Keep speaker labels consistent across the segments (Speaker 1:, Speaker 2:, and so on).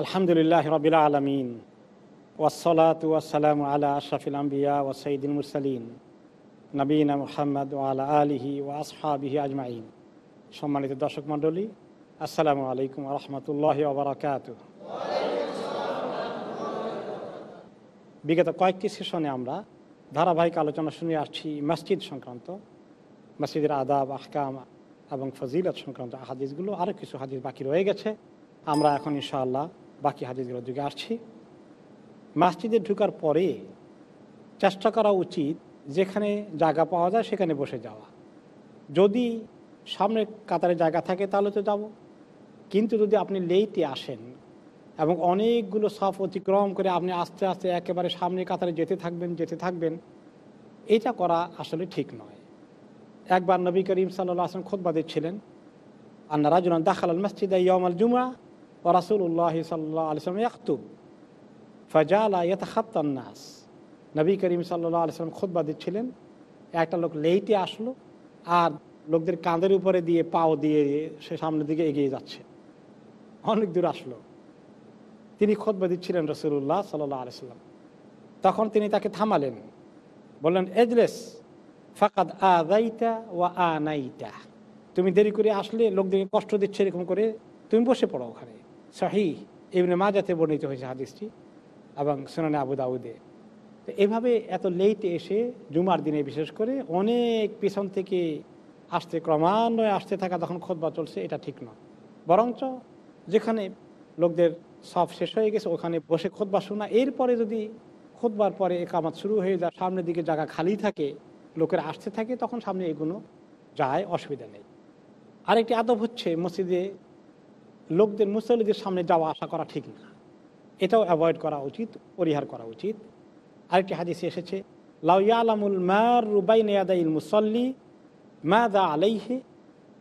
Speaker 1: আলহামদুলিল্লাহ রবিল আলমিন। ওয়াসলাত ওয়াসালাম আলা আশরাফিল আম্বিয়া ও সঈদুল মুরসালিন। নবীনা মোহাম্মদ আলা আলিহি ও আসহাবিহি আজমাইন। সম্মানিত দর্শক মণ্ডলী, আসসালামু আলাইকুম রহমতুল্লাহ ওবরাকাত বিগত কয়েকটি সেশনে আমরা ধারাবাহিক আলোচনা শুনে আসছি মসজিদ সংক্রান্ত, মসজিদের আদাব, আহকাম এবং ফজিলত সংক্রান্ত হাদিসগুলো আরও কিছু হাদিস বাকি রয়ে গেছে। আমরা এখন ইনশাআল্লাহ বাকি হাদিসগুলোর দিকে আসছি, মসজিদে ঢুকার পরে চেষ্টা করা উচিত যেখানে জায়গা পাওয়া যায় সেখানে বসে যাওয়া। যদি সামনে কাতারে জায়গা থাকে তাহলে তো যাব। কিন্তু যদি আপনি লেইতে আসেন এবং অনেকগুলো সফ অতিক্রম করে আপনি আস্তে আস্তে একেবারে সামনে কাতারে যেতে থাকবেন যেতে থাকবেন, এটা করা আসলে ঠিক নয়। একবার নবী করিম সাল্লাহ আসলাম খোদবা দিচ্ছিলেন, আন্না রাজুলান দাখাল মসজিদ ইয়মাল জুমা রাসুল্লাহ সাল্লাহ আলসালাম ইয়াকুব ফজালা নাস নবী করিম সাল্লাহ আলসালাম খোদবা দিচ্ছিলেন। একটা লোক লেইটে আসলো আর লোকদের কাঁধের উপরে দিয়ে পাও দিয়ে সে সামনের দিকে এগিয়ে যাচ্ছে। অনেক দূর আসলো। তিনি খোদবা দিচ্ছিলেন রসুল্লাহ সাল্লাহ আলসালাম তখন তিনি তাকে থামালেন। বললেন, এজলেস, ফাকাদ আদাইতা ওয়া আনাইতা। তুমি দেরি করে আসলে, লোকদেরকে কষ্ট দিচ্ছে এরকম করে। তুমি বসে পড়ো ওখানে। সাহি এমনি মাজাতে বর্ণিত হয়েছে হাদিসটি এবং সোনানে আবু দাউদে। তো এভাবে এত লেটে এসে জুমার দিনে বিশেষ করে অনেক পিছন থেকে আসতে, ক্রমান্বয়ে আসতে থাকা তখন খোদবা চলছে, এটা ঠিক নয়। বরঞ্চ যেখানে লোকদের সব শেষ হয়ে গেছে, ওখানে বসে খোদবা শোনা। এরপরে যদি খোদবার পরে একামাত শুরু হয়ে যায়, সামনের দিকে জায়গা খালি থাকে, লোকের আসতে থাকে, তখন সামনে এগুলো যায়, অসুবিধা নেই। আরেকটি আদব হচ্ছে মসজিদে লোকদের মুসল্লিদের সামনে যাওয়া, আসা করা ঠিক না। এটাও অ্যাভয়েড করা উচিত, পরিহার করা উচিত। আরেকটি হাদিসে এসেছে লাউয়ালামুল মার রুবাই নেয়াদাইল মুসল্লি মা দা আলাইহে,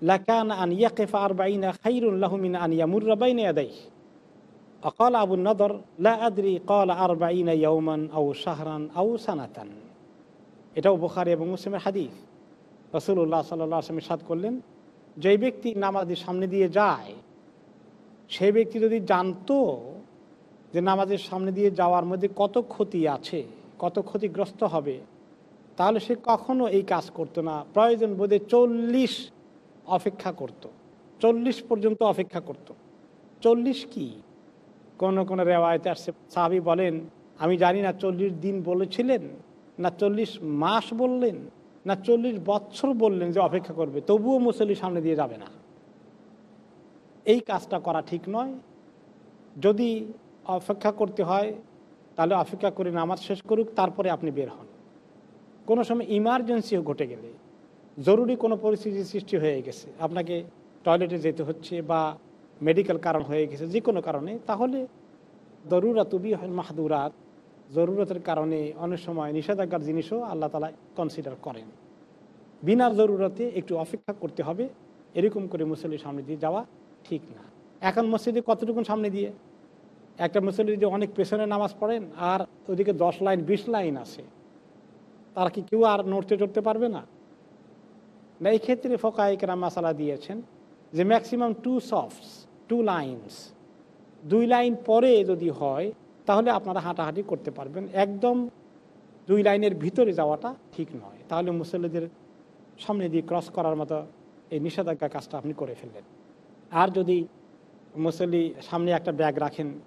Speaker 1: লাকান আন ইয়াকেফা আর বাইনা খাইরুল্লাহ মিন আন ইয়ামুর রবাই নেয়াদাই অকাল আবু নদর, লা আদরি কল আর বাইনা ইয়ৌমান আউ শাহরান আউ সানাতান। এটাও বোখারি এবং মুসলিমের হাদিস। রসুল্লাহ সাল্লাহ আসলামের সাদ করলেন যে ব্যক্তি নামাজের সামনে দিয়ে যায় সেই ব্যক্তি যদি জানতো যে নামাজের সামনে দিয়ে যাওয়ার মধ্যে কত ক্ষতি আছে, কত ক্ষতিগ্রস্ত হবে, তাহলে সে কখনো এই কাজ করতো না প্রয়োজন বোধে চল্লিশ অপেক্ষা করত। চল্লিশ পর্যন্ত অপেক্ষা করত। চল্লিশ কি কোন কোন রেওয়ায়তে আসছে সাহাবি বলেন, আমি জানি না চল্লিশ দিন বলেছিলেন, না চল্লিশ মাস বললেন, না চল্লিশ বছর বললেন যে অপেক্ষা করবে, তবুও মুসল্লি সামনে দিয়ে যাবে না এই কাজটা করা ঠিক নয়। যদি অপেক্ষা করতে হয়, তাহলে অপেক্ষা করে নামাজ শেষ করুক, তারপরে আপনি বের হন। কোনো সময় ইমার্জেন্সিও ঘটে গেলে জরুরি কোনো পরিস্থিতির সৃষ্টি হয়ে গেছে, আপনাকে টয়লেটে যেতে হচ্ছে বা মেডিকেল কারণ হয়ে গেছে যে কোনো কারণে, তাহলে দরুরাত মাহাদুরাত, জরুরতের কারণে অনেক সময় নিষেধাজ্ঞার জিনিসও আল্লাহ তালা কনসিডার করেন। বিনা জরুরতে একটু অপেক্ষা করতে হবে, এরকম করে মুসল্লির সামনে দিয়ে যাওয়া ঠিক না। এখন মসজিদে কতটুকুন সামনে দিয়ে? একটা মুসল্লি যদি অনেক পেছনে নামাজ পড়েন, আর ওদিকে দশ লাইন, বিশ লাইন আছে, তারা কি কেউ আর নড়তে চড়তে পারবে না? না, এই ক্ষেত্রে ফোকাইকেরা মাসালা দিয়েছেন যে ম্যাক্সিমাম টু সফটস টু লাইনস দুই লাইন পরে যদি হয়, তাহলে আপনারা হাঁটাহাঁটি করতে পারবেন। একদম দুই লাইনের ভিতরে যাওয়াটা ঠিক নয়। তাহলে মুসল্লিদের সামনে দিয়ে ক্রস করার মতো এই নিষেধাজ্ঞা কাজটা আপনি করে ফেললেন। আর যদি মুসল্লি সামনে একটা ব্যাগ রাখেন,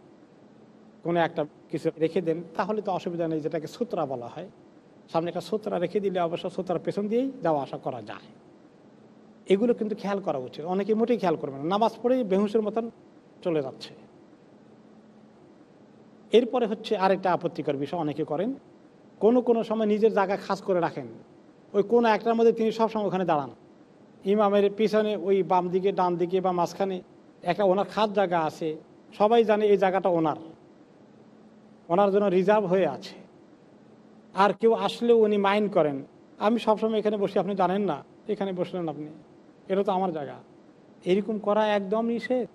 Speaker 1: কোনো একটা কিছু রেখে দেন, তাহলে তো অসুবিধা নেই, যেটাকে সুতরা বলা হয়। সামনে একটা সুতরা রেখে দিলে অবশ্য সুতরার পেছন দিয়েই যাওয়া আসা করা যায়। এগুলো কিন্তু খেয়াল করা উচিত। অনেকে মোটেই খেয়াল করবে না। নামাজ পড়েই বেহুসের মতন চলে যাচ্ছে। এরপরে হচ্ছে আরেকটা আপত্তিকর বিষয় অনেকে করেন। কোনো কোনো সময় নিজের জায়গা খাস করে রাখেন। ওই কোনো একটার মধ্যে তিনি সবসময় ওখানে দাঁড়ান। ইমামের পিছনে ওই বাম দিকে, ডান দিকে বা মাঝখানে একটা ওনার খাস জায়গা আছে। সবাই জানে এই জায়গাটা ওনার। ওনার জন্য রিজার্ভ হয়ে আছে। আর কেউ আসলেও উনি মাইন্ড করেন। আমি সবসময় এখানে বসে, আপনি জানেন না। এখানে বসলেন আপনি। এটা তো আমার জায়গা। এরকম করা একদম নিষেধ।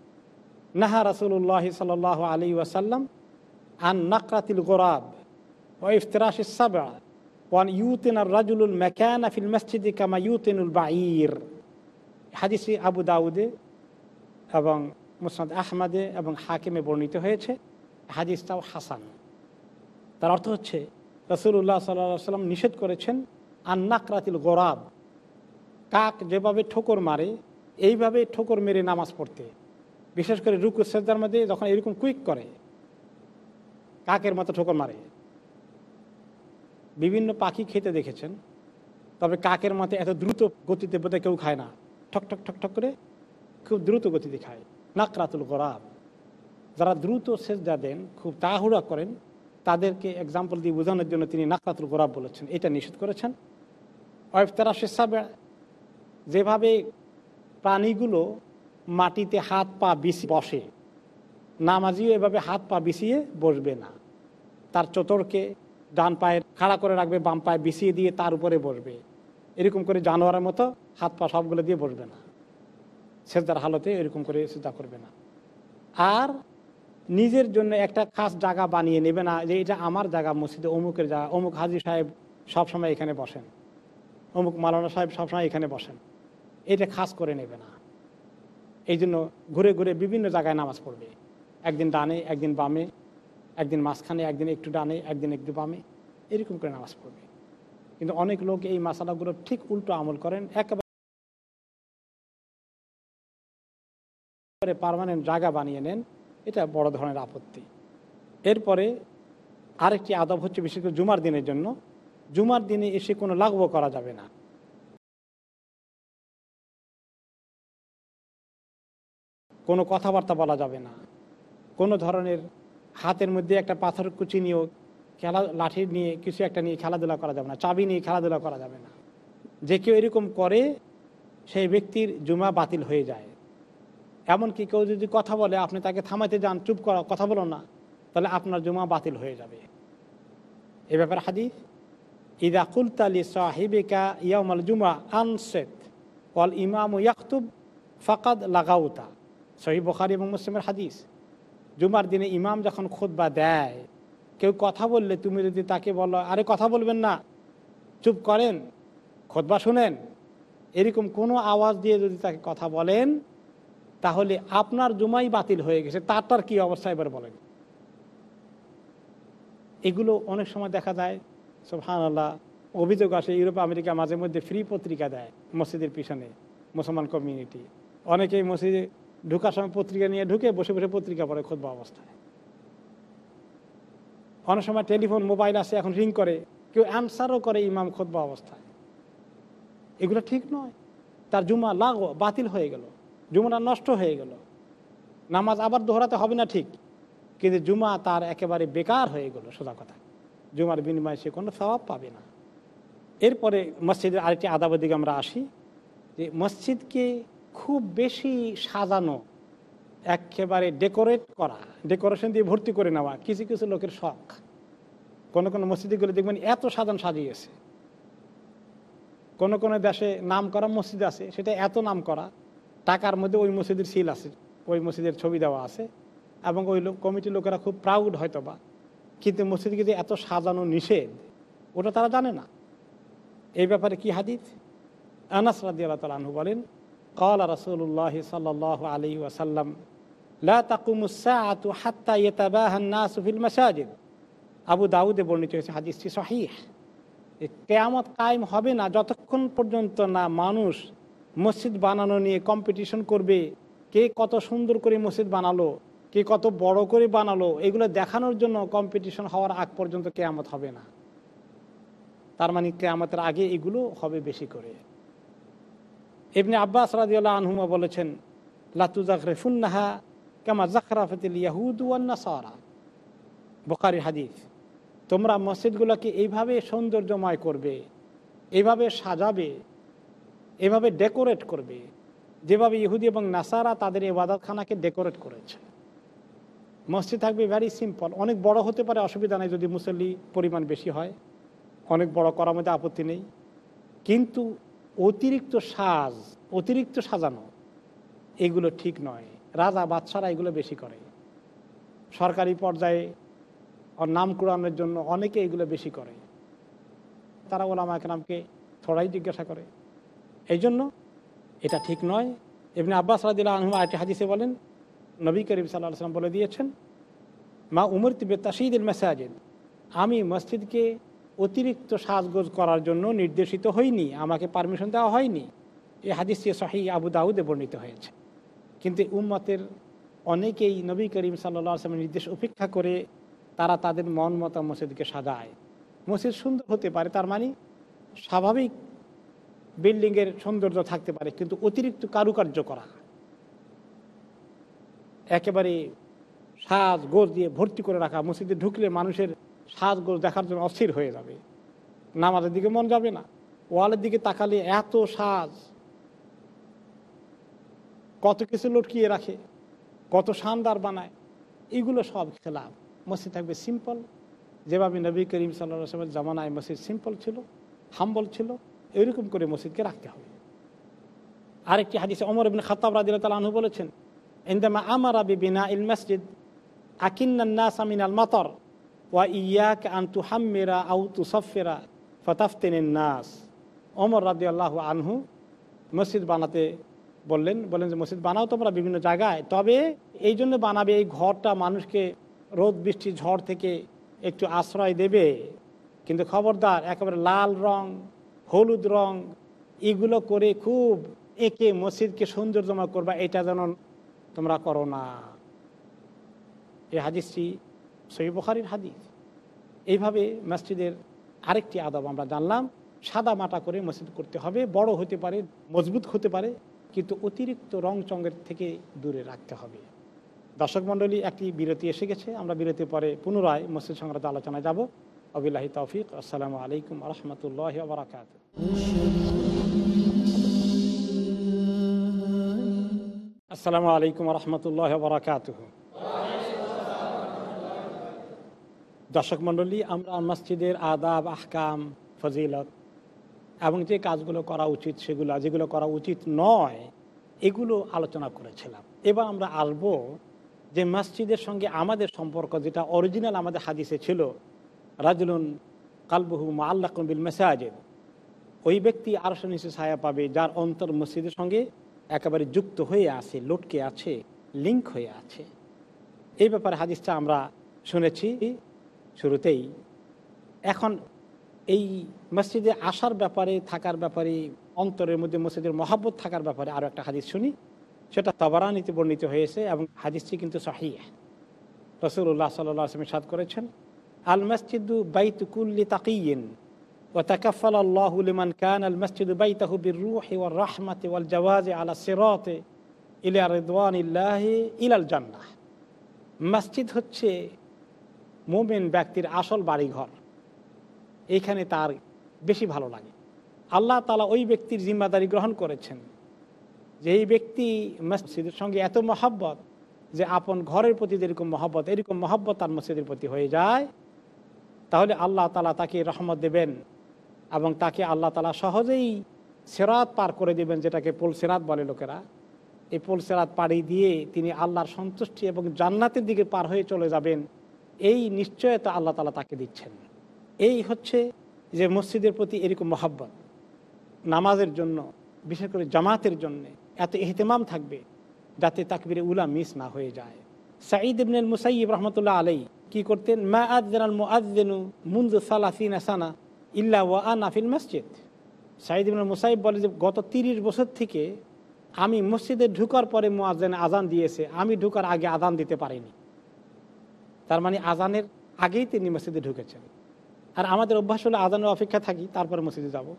Speaker 1: নাহা রাসুল্লাহ সাল আলী ওয়াসাল্লাম আন নাকরাতিল গোরাব ও ইফতরাশ সাবা ওয়ান ইউতেন আর রাজুলুল মেকান আফিল মসজিদে কামা ইউতেনুল বাঈর। হাদিসি আবু দাউদে এবং মুসনাদ আহমদে এবং হাকিমে বর্ণিত হয়েছে। হাদিসটাও হাসান। তার অর্থ হচ্ছে রসুল্লাহ সাল্লাহ সাল্লাম নিষেধ করেছেন, আন্নাকরাতিল গোরাব, কাক যেভাবে ঠোকর মারে, এইভাবে ঠোকর মেরে নামাজ পড়তে। বিশেষ করে রুকু সেদার মধ্যে যখন এরকম কুইক করে, কাকের মতো ঠোকর মারে। বিভিন্ন পাখি খেতে দেখেছেন, তবে কাকের মতে এত দ্রুত গতিতে বোধহয় কেউ খায় না। ঠক ঠক ঠক ঠক করে খুব দ্রুত গতিতে খায়। নাকরাতুল গোরাব। যারা দ্রুত সেজদা দেন, খুব তাড়াহুড়া করেন, তাদেরকে এক্সাম্পল দিয়ে বোঝানোর জন্য তিনি নাকরাতুল গোরাব বলেছেন। এটা নিষেধ করেছেন। অয়ফতারা শেষাবে যেভাবে প্রাণীগুলো মাটিতে হাত পা বিছি বসে, নামাজিও এভাবে হাত পা বিছিয়ে বসবে না। তার চতরকে ডান পায়ে খাড়া করে রাখবে, বাম পায়ে বিছিয়ে দিয়ে তার উপরে বসবে। এরকম করে জানোয়ারের মতো হাত পা সবগুলো দিয়ে বসবে না। সেজদার হালতে এরকম করে সেজদা করবে না। আর নিজের জন্য একটা খাস জায়গা বানিয়ে নেবে না যে এটা আমার জায়গা, মসজিদে অমুকের জায়গা। অমুক হাজি সাহেব সবসময় এখানে বসেন। অমুক মালানা সাহেব সবসময় এখানে বসেন। এটা খাস করে নেবে না। এই জন্য ঘুরে ঘুরে বিভিন্ন জায়গায় নামাজ পড়বে। একদিন ডানে, একদিন বামে, একদিন মাঝখানে, একদিন একটু ডানে, একদিন একটু বামে, এরকম করে নামাজ পড়বে। কিন্তু অনেক লোক এই মশালাগুলো ঠিক উল্টো আমল করেন। একেবারে পারমানেন্ট জায়গা বানিয়ে নেন, এটা বড় ধরনের আপত্তি। এরপরে আরেকটি আদব হচ্ছে বিশেষ করে জুমার দিনের জন্য। জুমার দিনে এসে কোনো লাগবো করা যাবে না। কোনো কথাবার্তা বলা যাবে না। কোনো ধরনের হাতের মধ্যে একটা পাথর কুচি নিয়েও খেলা, লাঠি নিয়ে, কিছু একটা নিয়ে খেলাধুলা করা যাবে না, চাবি নিয়ে খেলাধুলা করা যাবে না। যে কেউ এরকম করে, সেই ব্যক্তির জুমা বাতিল হয়ে যায়। এমনকি কেউ যদি কথা বলে, আপনি তাকে থামাইতে যান, চুপ করা, কথা বলো না, তাহলে আপনার জুমা বাতিল হয়ে যাবে। এ ব্যাপারে হাদিস, ইদা কুলতালি সাহিবিকা ইয়ামাল জুমা আনসেত কল ইমাম ইয়াকুব ফাকাদ লাগাউতা। সহি বখারি এবং মুসলিমের হাদিস, জুমার দিনে ইমাম যখন খোদবা দেয়, কেউ কথা বললে তুমি যদি তাকে বলো, আরে কথা বলবেন না, চুপ করেন খোদবা শুনেন, এরকম কোনো আওয়াজ দিয়ে যদি তাকে কথা বলেন তাহলে আপনার জুমাই বাতিল হয়ে গেছে তারটার কি অবস্থা এবার বলেন? এগুলো অনেক সময় দেখা যায় সোহান আল্লাহ অভিযোগ আসে, ইউরোপ, আমেরিকা মাঝে মধ্যে ফ্রি পত্রিকা দেয় মসজিদের পিছনে, মুসলমান কমিউনিটি অনেকেই মসজিদে ঢুকার সময় পত্রিকা নিয়ে ঢুকে বসে বসে পত্রিকা পড়ে খোদবা অবস্থায়। অনেক সময় টেলিফোন মোবাইল আসে, এখন রিং করে, কেউ অ্যান্সারও করে ইমাম খোদবা অবস্থায়। এগুলো ঠিক নয়। তার জুমা লাগো বাতিল হয়ে গেল। জুমাটা নষ্ট হয়ে গেল। নামাজ আবার দোহরাতে হবে না ঠিক, কিন্তু জুমা তার একেবারে বেকার হয়ে গেল, সোজা কথা। জুমার বিনিময়ে সে কোনো স্বভাব পাবে না। এরপরে মসজিদের আরেকটি আদাবের দিকে আমরা আসি, যে মসজিদকে খুব বেশি সাজানো, একেবারে ডেকোরেট করা, ডেকোরেশন দিয়ে ভর্তি করে নেওয়া, কিছু কিছু লোকের শখ। কোনো কোনো মসজিদগুলো দেখবেন এত সাজান সাজিয়েছে। কোনো কোনো দেশে নাম করা মসজিদ আছে, সেটা এত নাম করা টাকার মধ্যে ওই মসজিদের সিল আছে, ওই মসজিদের ছবি দেওয়া আছে। এবং ওই লোক, কমিটির লোকেরা খুব প্রাউড হয়তো বা কিন্তু মসজিদকে যে এত সাজানো নিষেধ, ওটা তারা জানে না। এই ব্যাপারে কি হাদিস? আনাস রাদি আল্লাহ তালু বলেন কল রসুল্লাহ সাল আলী ওয়াসাল্লাম আবু দাউদে বর্ণিত হয়েছে হাদিস কেয়ামত কায়েম হবে না যতক্ষণ পর্যন্ত না মানুষ মসজিদ বানানো নিয়ে কম্পিটিশন করবে, কে কত সুন্দর করে মসজিদ বানালো, কে কত বড় করে বানালো, এগুলো দেখানোর জন্য কম্পিটিশন হওয়ার আগ পর্যন্ত কেয়ামত হবে না। তার মানে কেয়ামতের আগে এগুলো হবে বেশি করে। এমনি আব্বাস রাজিউল্লাহ আনহুমা বলেছেন লাতু জাখরে ফুন্নাহা কেমা জাখরাফতিল ইয়াহুদ সারা বোকারি হাদিস, তোমরা মসজিদগুলোকে এইভাবে সৌন্দর্যময় করবে, এইভাবে সাজাবে এভাবে ডেকোরেট করবে। যেভাবে ইহুদি এবং নাসারা তাদের এবাদতখানাকে ডেকোরেট করেছে। মসজিদ থাকবে ভ্যারি সিম্পল অনেক বড় হতে পারে, অসুবিধা নেই যদি মুসল্লি পরিমাণ বেশি হয়। অনেক বড় করার মধ্যে আপত্তি নেই। কিন্তু অতিরিক্ত সাজ, অতিরিক্ত সাজানো, এগুলো ঠিক নয়। রাজা, বাদশারা এগুলো বেশি করে। সরকারি পর্যায়ে নাম কুড়ানোর জন্য অনেকে এগুলো বেশি করে। তারা ওলামা একরামকে থোড়াই জিজ্ঞাসা করে। এই জন্য এটা ঠিক নয়। এমনি আব্বাস রাদিল্লা আনহু আরেকটি হাদিসে বলেন, নবী করিম সাল্লাহ সাল্লাম বলে দিয়েছেন, মা উমর তিবে তাসিদুল মেসাজেদ আমি মসজিদকে অতিরিক্ত সাজগোজ করার জন্য নির্দেশিত হইনি, আমাকে পারমিশন দেওয়া হয়নি। এই হাদিসটি শাহী আবু দাউদে বর্ণিত হয়েছে। কিন্তু উম্মতের অনেকেই নবী করিম সাল্লা আসলামের নির্দেশ উপেক্ষা করে তারা তাদের মন মতো মসজিদকে সাজায়। মসজিদ সুন্দর হতে পারে, তার মানে স্বাভাবিক বিল্ডিংয়ের সৌন্দর্য থাকতে পারে, কিন্তু অতিরিক্ত কারুকার্য করা। একেবারে সাজ গোজ দিয়ে ভর্তি করে রাখা, মসজিদে ঢুকলে মানুষের সাজ গোজ দেখার জন্য অস্থির হয়ে যাবে। নামাজের দিকে মন যাবে না। ওয়ালের দিকে তাকালে এত সাজ। কত কিছু লটকিয়ে রাখে, কত শানদার বানায়, এগুলো সব খেলাফ। মসজিদ থাকবে সিম্পল যেভাবে নবী করিম সাল্লা সাল্লামের জামানায় মসজিদ সিম্পল ছিল হাম্বল ছিল এরকম করে মসজিদকে রাখতে হবে। আরেকটি হাদিসে অমর ইবিন খাতাব রাদিল আনহু বলেছেন, ইন্দামা আমার বিনা ইল মসজিদ আকিন্নাস আমিন মাতর, ওয়া ইয়াক আন্তু হাম্মেরা আউ তু সফেরা ফতাফতেন নাস। অমর রাদি আল্লাহ আনহু মসজিদ বানাতে বললেন বলেন যে, মসজিদ বানাও তোমরা বিভিন্ন জায়গায়, তবে এই জন্য বানাবে, এই ঘরটা মানুষকে রোদ, বৃষ্টি, ঝড় থেকে একটু আশ্রয় দেবে। কিন্তু খবরদার, একেবারে লাল রং হলুদ রং, এগুলো করে খুব একে মসজিদকে সৌন্দর্যময় করবা, এটা যেন তোমরা করো না। এই হাদিসটি সহি বখারির হাদিস। এইভাবে মসজিদের আরেকটি আদব আমরা জানলাম, সাদা মাটা করে মসজিদ করতে হবে, বড় হতে পারে, মজবুত হতে পারে, কিন্তু অতিরিক্ত রং চঙ্গের থেকে দূরে রাখতে হবে। দর্শক মণ্ডলী, একটি বিরতি এসে গেছে, আমরা বিরতির পরে পুনরায় মসজিদ সংক্রান্ত আলোচনায় যাব। আবিল্লাহি তৌফিক। আসসালামু আলাইকুম রহমতুল্লাহ বারাকাত আসসালামু আলাইকুম রহমতুল্লাহ বারাকাত দর্শক মণ্ডলী, আমরা মসজিদের আদাব, আহকাম, ফজিলত এবং যে কাজগুলো করা উচিত সেগুলো, যেগুলো করা উচিত নয়, এগুলো আলোচনা করেছিলাম। এবার আমরা আসব যে মসজিদের সঙ্গে আমাদের সম্পর্ক, যেটা অরিজিনাল আমাদের হাদিসে ছিল রাজুলুন কালবহু মা আল্লাহ বিল মেসাজেদ। ওই ব্যক্তি আরশো নিচে ছায়া পাবে, যার অন্তর মসজিদের সঙ্গে একেবারে যুক্ত হয়ে আছে, লটকে আছে লিঙ্ক হয়ে আছে। এই ব্যাপারে হাদিসটা আমরা শুনেছি শুরুতেই। এখন এই মসজিদে আসার ব্যাপারে, থাকার ব্যাপারে, অন্তরের মধ্যে মসজিদের মহাব্বত থাকার ব্যাপারে আরও একটা হাদিস শুনি। সেটা তবরানিতে বর্ণিত হয়েছে এবং হাদিসটি কিন্তু সাহিহ। রসুল্লাহ সাল্লাহ আসলামের সাদ করেছেন আল মসজিদু বাইতুকুল্লি তাকিয়িন কান আল মসজিদু জওয়াজে আলা মসজিদ হচ্ছে মোমেন ব্যক্তির আসল বাড়িঘর। এইখানে তার বেশি ভালো লাগে। আল্লাহ তালা ওই ব্যক্তির জিম্মাদারি গ্রহণ করেছেন যে এই ব্যক্তি মসজিদের সঙ্গে এত মহাব্বত যে আপন ঘরের প্রতি যেরকম মহব্বত, এরকম মহব্বত তার মসজিদের প্রতি হয়ে যায়। তাহলে আল্লাহ তালা তাকে রহমত দেবেন এবং তাকে আল্লাহ তালা সহজেই সেরাত পার করে দেবেন, যেটাকে পোল সেরাত বলে লোকেরা। এই পোল সেরাত পাড়ি দিয়ে তিনি আল্লাহর সন্তুষ্টি এবং জান্নাতের দিকে পার হয়ে চলে যাবেন, এই নিশ্চয়তা আল্লাহ তালা তাকে দিচ্ছেন। এই হচ্ছে যে মসজিদের প্রতি এরকম মহাব্বত। নামাজের জন্য, বিশেষ করে জামাতের জন্য এত এহতেমাম থাকবে, যাতে তাকবিরে উলা মিস না হয়ে যায়। সাঈদ ইবনুল মুসাইব রহমতুল্লাহ আলাই কি করতেন? মা আদাল মুআদ্দিনু মুন্দু সালাসিন আসানা ইল্লা ওয়া আনা ফিল মসজিদ। সাঈদ ইবনুল মুসাইব বলে যে, গত তিরিশ বছর থেকে আমি মসজিদে ঢুকার পরে মুআজ্জেন আজান দিয়েছে। আমি ঢুকার আগে আজান দিতে পারিনি। তার মানে আজানের আগেই তিনি মসজিদে ঢুকেছেন। আর আমাদের অভ্যাস হলে আজানের অপেক্ষা থাকি, তারপরে মসজিদে যাব।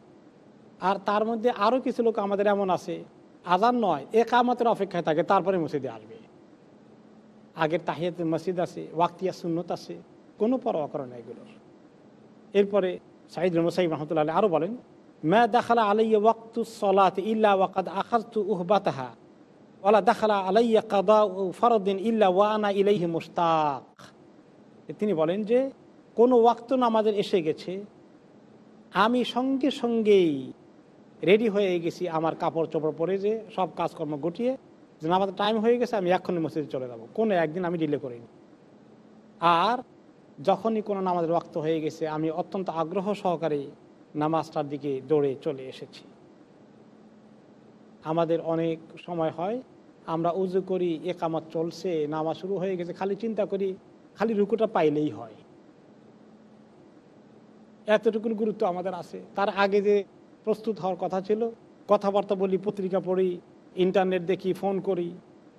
Speaker 1: আর তার মধ্যে আরও কিছু লোক আমাদের এমন আছে আজান নয় এ কামতের অপেক্ষায় থাকে, তারপরে মসজিদে আসবে। আগের তাহিয়াত মসজিদ আছে, ওয়াক্তিয়া সুন্নত আছে, কোনো পরোয়া করে না এগুলোর। এরপরে সাইদ মুসাইব রহমতুল্লাহ আরও বলেন, মা দাখালা আলাইয়া ওয়াক্তু সলাত ইল্লা ওয়াকাদ আখাজতু উহবাতাহা, ওয়ালা দাখালা আলাইয়া কাদা ও ফরদিন ইল্লা ওয়ানা ইলাইহি মুস্তাক তিনি বলেন যে, কোনো ওয়াক্ত নামাজের এসে গেছে, আমি সঙ্গে সঙ্গেই রেডি হয়ে গেছি, আমার কাপড় চোপড় পরে যে সব কাজকর্ম গুটিয়ে যে নামাজের টাইম হয়ে গেছে, আমি এক্ষুনি মসজিদে চলে যাব। কোনো একদিন আমি ডিলে করিনি। আর যখনই কোনো নামাজের রক্ত হয়ে গেছে, আমি অত্যন্ত আগ্রহ সহকারে নামাজটার দিকে দৌড়ে চলে এসেছি। আমাদের অনেক সময় হয়, আমরা উজু করি, একামত চলছে, নামাজ শুরু হয়ে গেছে, খালি চিন্তা করি, খালি রুকুটা পাইলেই হয়। এতটুকুন গুরুত্ব আমাদের আছে। তার আগে যে প্রস্তুত হওয়ার কথা ছিল, কথাবার্তা বলি, পত্রিকা পড়ি ইন্টারনেট দেখি, ফোন করি।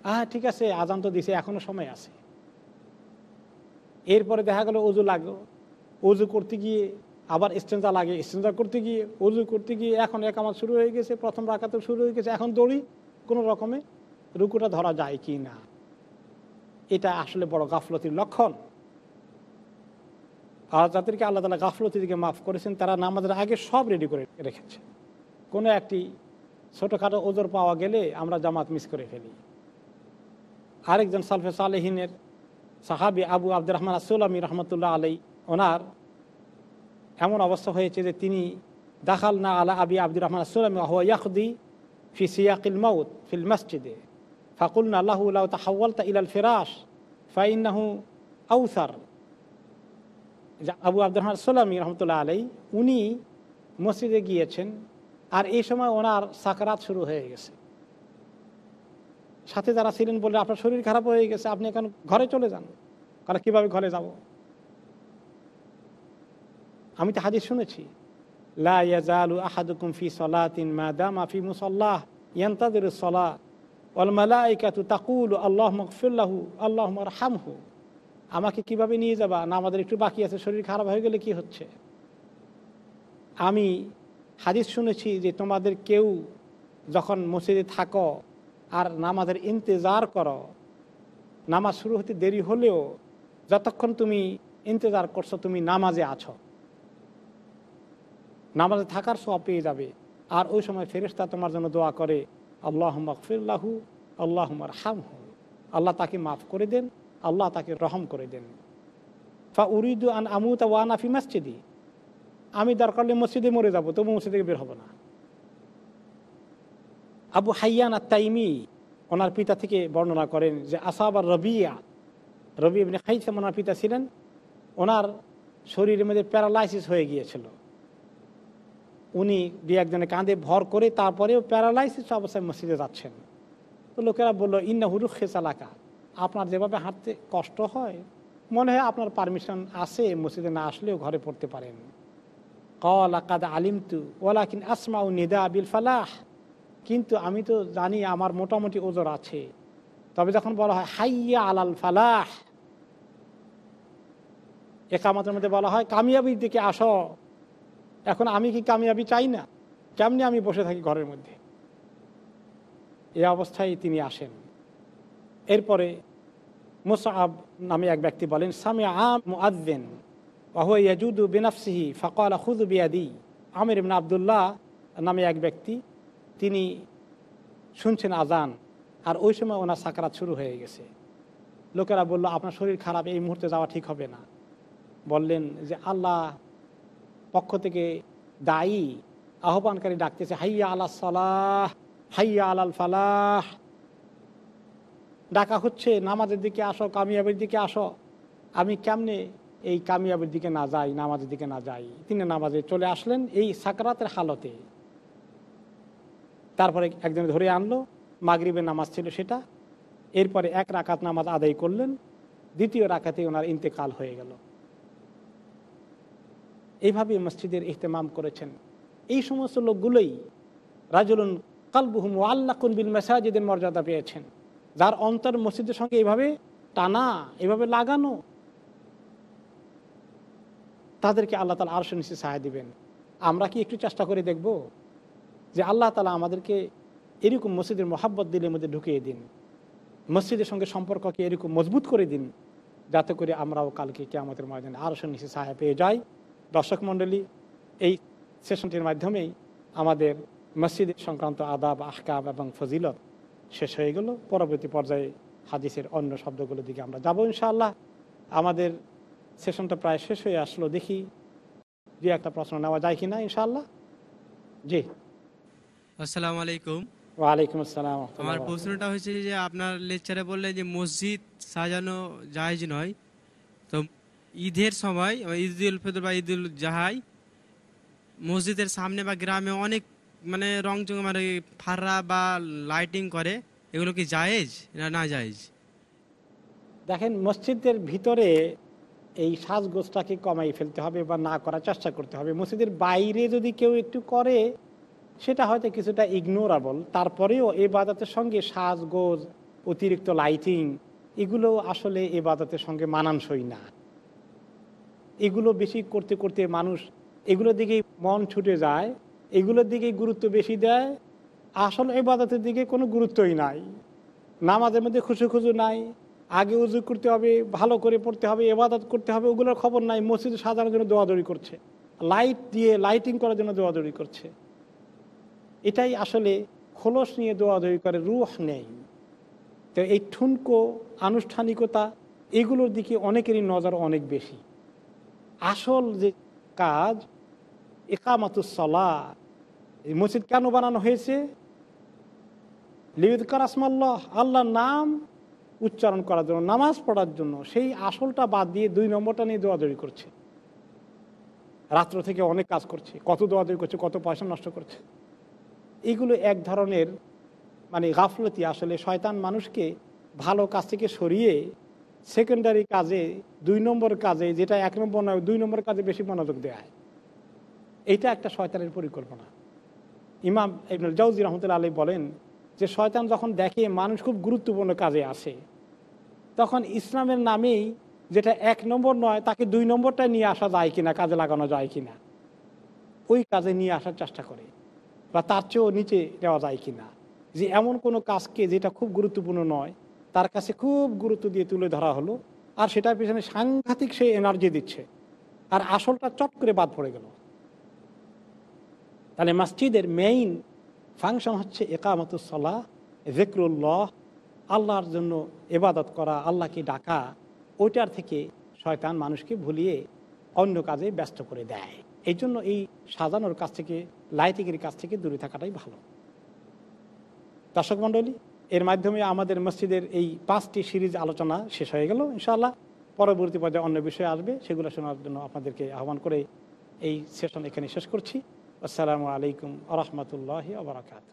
Speaker 1: হ্যাঁ ঠিক আছে, আজান তো দিছে, এখনও সময় আছে। এরপরে দেখা গেল উজু লাগল উজু করতে গিয়ে আবার স্টেঞ্জা লাগে স্টেঞ্জা করতে গিয়ে, উজু করতে গিয়ে এখন একামাত শুরু হয়ে গেছে, প্রথম রাখাতে শুরু হয়ে গেছে, এখন দৌড়ি কোনো রকমে রুকুটা ধরা যায় কি না? এটা আসলে বড় গাফলতির লক্ষণ। আর যাদেরকে, আল্লাহ তালা গাফলতি দিকে মাফ করেছেন, তারা নামাজের আগে সব রেডি করে রেখেছে। কোনো একটি ছোটোখাটো ওজোর পাওয়া গেলে আমরা জামাত মিস করে ফেলি। আরেকজন সালফে সালেহিনের সাহাবি আবু আব্দুর রহমান আসুলামী রহমতুল্লাহ আলাই ওনার এমন অবস্থা হয়েছে যে তিনি দাখাল না আলা আবি আব্দুর রহমান আসুলামী ইয়াকুদি ফি সিয়াকিল মাউত, ফিল মসজিদে। ফাকুলনা আল্লাহ তাহাওয়ালতা ইলাল ফিরাস ফাইনাহু আউসার। আবু আব্দুর রহমান সোলামী রহমতুল্লাহ আলাই উনি মসজিদে গিয়েছেন আর এই সময় ওনার সাকারাত শুরু হয়ে গেছে। সাথে যারা ছিলেন বলে আপনার শরীর খারাপ হয়ে গেছে, আপনি এখন ঘরে চলে যান। কারণ কীভাবে ঘরে যাব? আমি তো হাজির শুনেছি মুসাল্লাহ তাকুলু আল্লাহ আল্লাহ হামহু আমাকে কীভাবে নিয়ে যাবা? না, আমাদের একটু বাকি আছে, শরীর খারাপ হয়ে গেলে কি হচ্ছে? আমি হাদিস শুনেছি যে তোমাদের কেউ যখন মসজিদে থাকো আর নামাজের ইন্তজার করো, নামাজ শুরু হতে দেরি হলেও যতক্ষণ তুমি ইন্তজার করছ, তুমি নামাজে আছো। নামাজে থাকার সব পেয়ে যাবে। আর ওই সময় ফেরেস্তা তোমার জন্য দোয়া করে আল্লাহ মকফিল্লাহু আল্লাহ হামহু আল্লাহ তাকে মাফ করে দেন, আল্লাহ তাকে রহম করে দেন। ফা উরিদু আন আমুতা ওয়ান আফি মসজিদি। আমি দরকার হলে মসজিদে মরে যাব, তবু মসজিদে বের হব না। আবু হাইয়ান আর তাইমি ওনার পিতা থেকে বর্ণনা করেন যে আসাব আর রবিয়া, রবি এমনি খাইসাম ওনার পিতা ছিলেন, ওনার শরীরের মধ্যে প্যারালাইসিস হয়ে গিয়েছিল। উনি দু একজনে কাঁধে ভর করে তারপরেও প্যারালাইসিস অবস্থায় মসজিদে যাচ্ছেন। তো লোকেরা বলল ইন্না হুরুখ খেসালাকা আপনার যেভাবে হাঁটতে কষ্ট হয়, মনে হয় আপনার পারমিশন আছে, মসজিদে না আসলেও ঘরে পড়তে পারেন। কল আকাদ আলিমতু ওলাকিন আসমা ও নিদা আবিল ফালাহ কিন্তু আমি তো জানি আমার মোটামুটি ওজোর আছে। তবে যখন বলা হয়, হাইয়া আলাল ফালাহ একামতের মধ্যে বলা হয়, কামিয়াবির দিকে আসো। এখন আমি কি কামিয়াবি চাই না? কেমনি আমি বসে থাকি ঘরের মধ্যে? এই অবস্থায় তিনি আসেন। এরপরে মুসাব নামে এক ব্যক্তি বলেন সামি আম মুআদ্দিন। ওয়াহুয়া ইয়াজুদু বিনাফসিহি, ফাকাল খুদু বিয়াদি। আমির ইবনা আবদুল্লাহ নামে এক ব্যক্তি, তিনি শুনছেন আজান, আর ওই সময় ওনার সাকারাত শুরু হয়ে গেছে। লোকেরা বলল, আপনার শরীর খারাপ, এই মুহূর্তে যাওয়া ঠিক হবে না। বললেন যে, আল্লাহ পক্ষ থেকে দায়ী, আহ্বানকারী ডাকতেছে, হাইয়া আল্লাহ সালাহ, হাইয়া আলাল ফালাহ। ডাকা হচ্ছে, নামাজের দিকে আসো, কামিয়াবের দিকে আসো। আমি কেমনে এই কামিয়াবের দিকে না যাই, নামাজের দিকে না যাই। তিনি নামাজে চলে আসলেন এই সাকরাতের হালতে। তারপরে একজন ধরে আনলো, মাগরিবের নামাজ ছিল সেটা। এরপরে এক রাকাত নামাজ আদায় করলেন, দ্বিতীয় রাকাতে ওনার ইন্তেকাল হয়ে গেল। এইভাবে মসজিদের ইহতেমাম করেছেন। এই সমস্ত লোকগুলোই রাজুলুন কালবুহুম আল্লাকুন বিল মেসাজিদের মর্যাদা পেয়েছেন। যার অন্তর মসজিদের সঙ্গে এইভাবে টানা এভাবে লাগানো তাদেরকে আল্লাহ তালা আরও নিচে সাহায্য দিবেন। আমরা কি একটু চেষ্টা করে দেখব যে আল্লাহ তালা আমাদেরকে এরকম মসজিদের মোহাব্বত দিলের মধ্যে ঢুকিয়ে দিন। মসজিদের সঙ্গে সম্পর্ককে এরকম মজবুত করে দিন, যাতে করে আমরাও কালকে কে আমাদের ময়দানে আরও নিচে সাহায্য পেয়ে যাই। দর্শক মণ্ডলী, এই সেশনটির মাধ্যমেই আমাদের মসজিদ সংক্রান্ত আদাব আহকাব এবং ফজিলত শেষ হয়ে গেল। পরবর্তী পর্যায়ে হাদিসের অন্য শব্দগুলোর দিকে আমরা যাব ইনশাআল্লাহ। আমাদের সেশনটা প্রায় শেষ হয়ে আসলো দেখি যে একটা প্রশ্ন নেওয়া যায় কি না ইনশাআল্লাহ। জি।
Speaker 2: আসসালামু আলাইকুম।
Speaker 1: ওয়ালাইকুম আসসালাম
Speaker 2: আমার প্রশ্নটা হয়েছে যে আপনার লেকচারে বললেন যে মসজিদ সাজানো জায়েজ নয়। তো ঈদের সময় ঈদ উল ফিতর বা ঈদ উল জাহাই মসজিদের সামনে বা গ্রামে অনেক মানে রং চং মানে ফাররা বা লাইটিং করে এগুলো কি জায়েজ না না জায়েজ?
Speaker 1: দেখেন মসজিদের ভিতরে এই সাজগোজটাকে কমাই ফেলতে হবে বা না করার চেষ্টা করতে হবে। মসজিদের বাইরে যদি কেউ একটু করে, সেটা হয়তো কিছুটা ইগনোরাবল তারপরেও এ বাদাতের সঙ্গে সাজগোজ, অতিরিক্ত লাইটিং এগুলো আসলে এ বাদাতের সঙ্গে মানানসই না। এগুলো বেশি করতে করতে মানুষ এগুলোর দিকেই মন ছুটে যায়, এগুলোর দিকেই গুরুত্ব বেশি দেয়। আসল এবাদতের দিকে কোনো গুরুত্বই নাই। নামাজের মধ্যে খুশি খুশু নাই। আগে উজু করতে হবে, ভালো করে পড়তে হবে এবাদত করতে হবে, ওগুলোর খবর নাই। মসজিদ সাজানোর জন্য দৌড়াদৌড়ি করছে। লাইট দিয়ে লাইটিং করার জন্য দৌড়াদৌড়ি করছে। এটাই আসলে খোলস নিয়ে দৌড়াদৌড়ি করে, রুহ নেই। তো এই ঠুনকো আনুষ্ঠানিকতা, এগুলোর দিকে অনেকেরই নজর অনেক বেশি। আসল যে কাজ একামাতুসলা এই মসজিদ কেন বানানো হয়েছে? লিউদকার আসমাল্লাহ, আল্লাহর নাম উচ্চারণ করার জন্য, নামাজ পড়ার জন্য, সেই আসলটা বাদ দিয়ে দুই নম্বরটা নিয়ে দৌড়াদৌড়ি করছে। রাত্র থেকে অনেক কাজ করছে, কত দৌড়াদৌড়ি করছে, কত পয়সা নষ্ট করছে। এগুলো এক ধরনের মানে গাফলতি আসলে শয়তান মানুষকে ভালো কাজ থেকে সরিয়ে সেকেন্ডারি কাজে, দুই নম্বর কাজে, যেটা এক নম্বর নয়, দুই নম্বর কাজে বেশি মনোযোগ দেওয়া হয় এইটা একটা শয়তানের পরিকল্পনা। ইমাম ইবনুল জাউজি রহমতুল্লা আলী বলেন যে, শয়তান যখন দেখে মানুষ খুব গুরুত্বপূর্ণ কাজে আসে তখন ইসলামের নামেই যেটা এক নম্বর নয়, তাকে দুই নম্বরটা নিয়ে আসা যায় কিনা, কাজে লাগানো যায় কিনা, ওই কাজে নিয়ে আসার চেষ্টা করে বা তার চেয়েও নিচে নেওয়া যায় কিনা। যে এমন কোনো কাজকে যেটা খুব গুরুত্বপূর্ণ নয়, তার কাছে খুব গুরুত্ব দিয়ে তুলে ধরা হলো, আর সেটার পিছনে সাংঘাতিক সে এনার্জি দিচ্ছে, আর আসলটা চট করে বাদ পড়ে গেল। তাহলে মসজিদের মেইন ফাংশন হচ্ছে একামতুসলাহ জেকরুল্লাহ আল্লাহর জন্য এবাদত করা, আল্লাহকে ডাকা, ওইটার থেকে শয়তান মানুষকে ভুলিয়ে অন্য কাজে ব্যস্ত করে দেয়। এই জন্য এই সাজানোর কাছ থেকে, লাইটিংয়ের কাছ থেকে দূরে থাকাটাই ভালো। দর্শক মণ্ডলী, এর মাধ্যমে আমাদের মসজিদের এই পাঁচটি সিরিজ আলোচনা শেষ হয়ে গেল, ইনশাআল্লাহ। পরবর্তী পর্যায়ে অন্য বিষয় আসবে, সেগুলো শোনার জন্য আপনাদেরকে আহ্বান করে এই সেশন এখানে শেষ করছি। আসসালামু আলাইকুম আ রহমতুল্লাহ আবরাকাত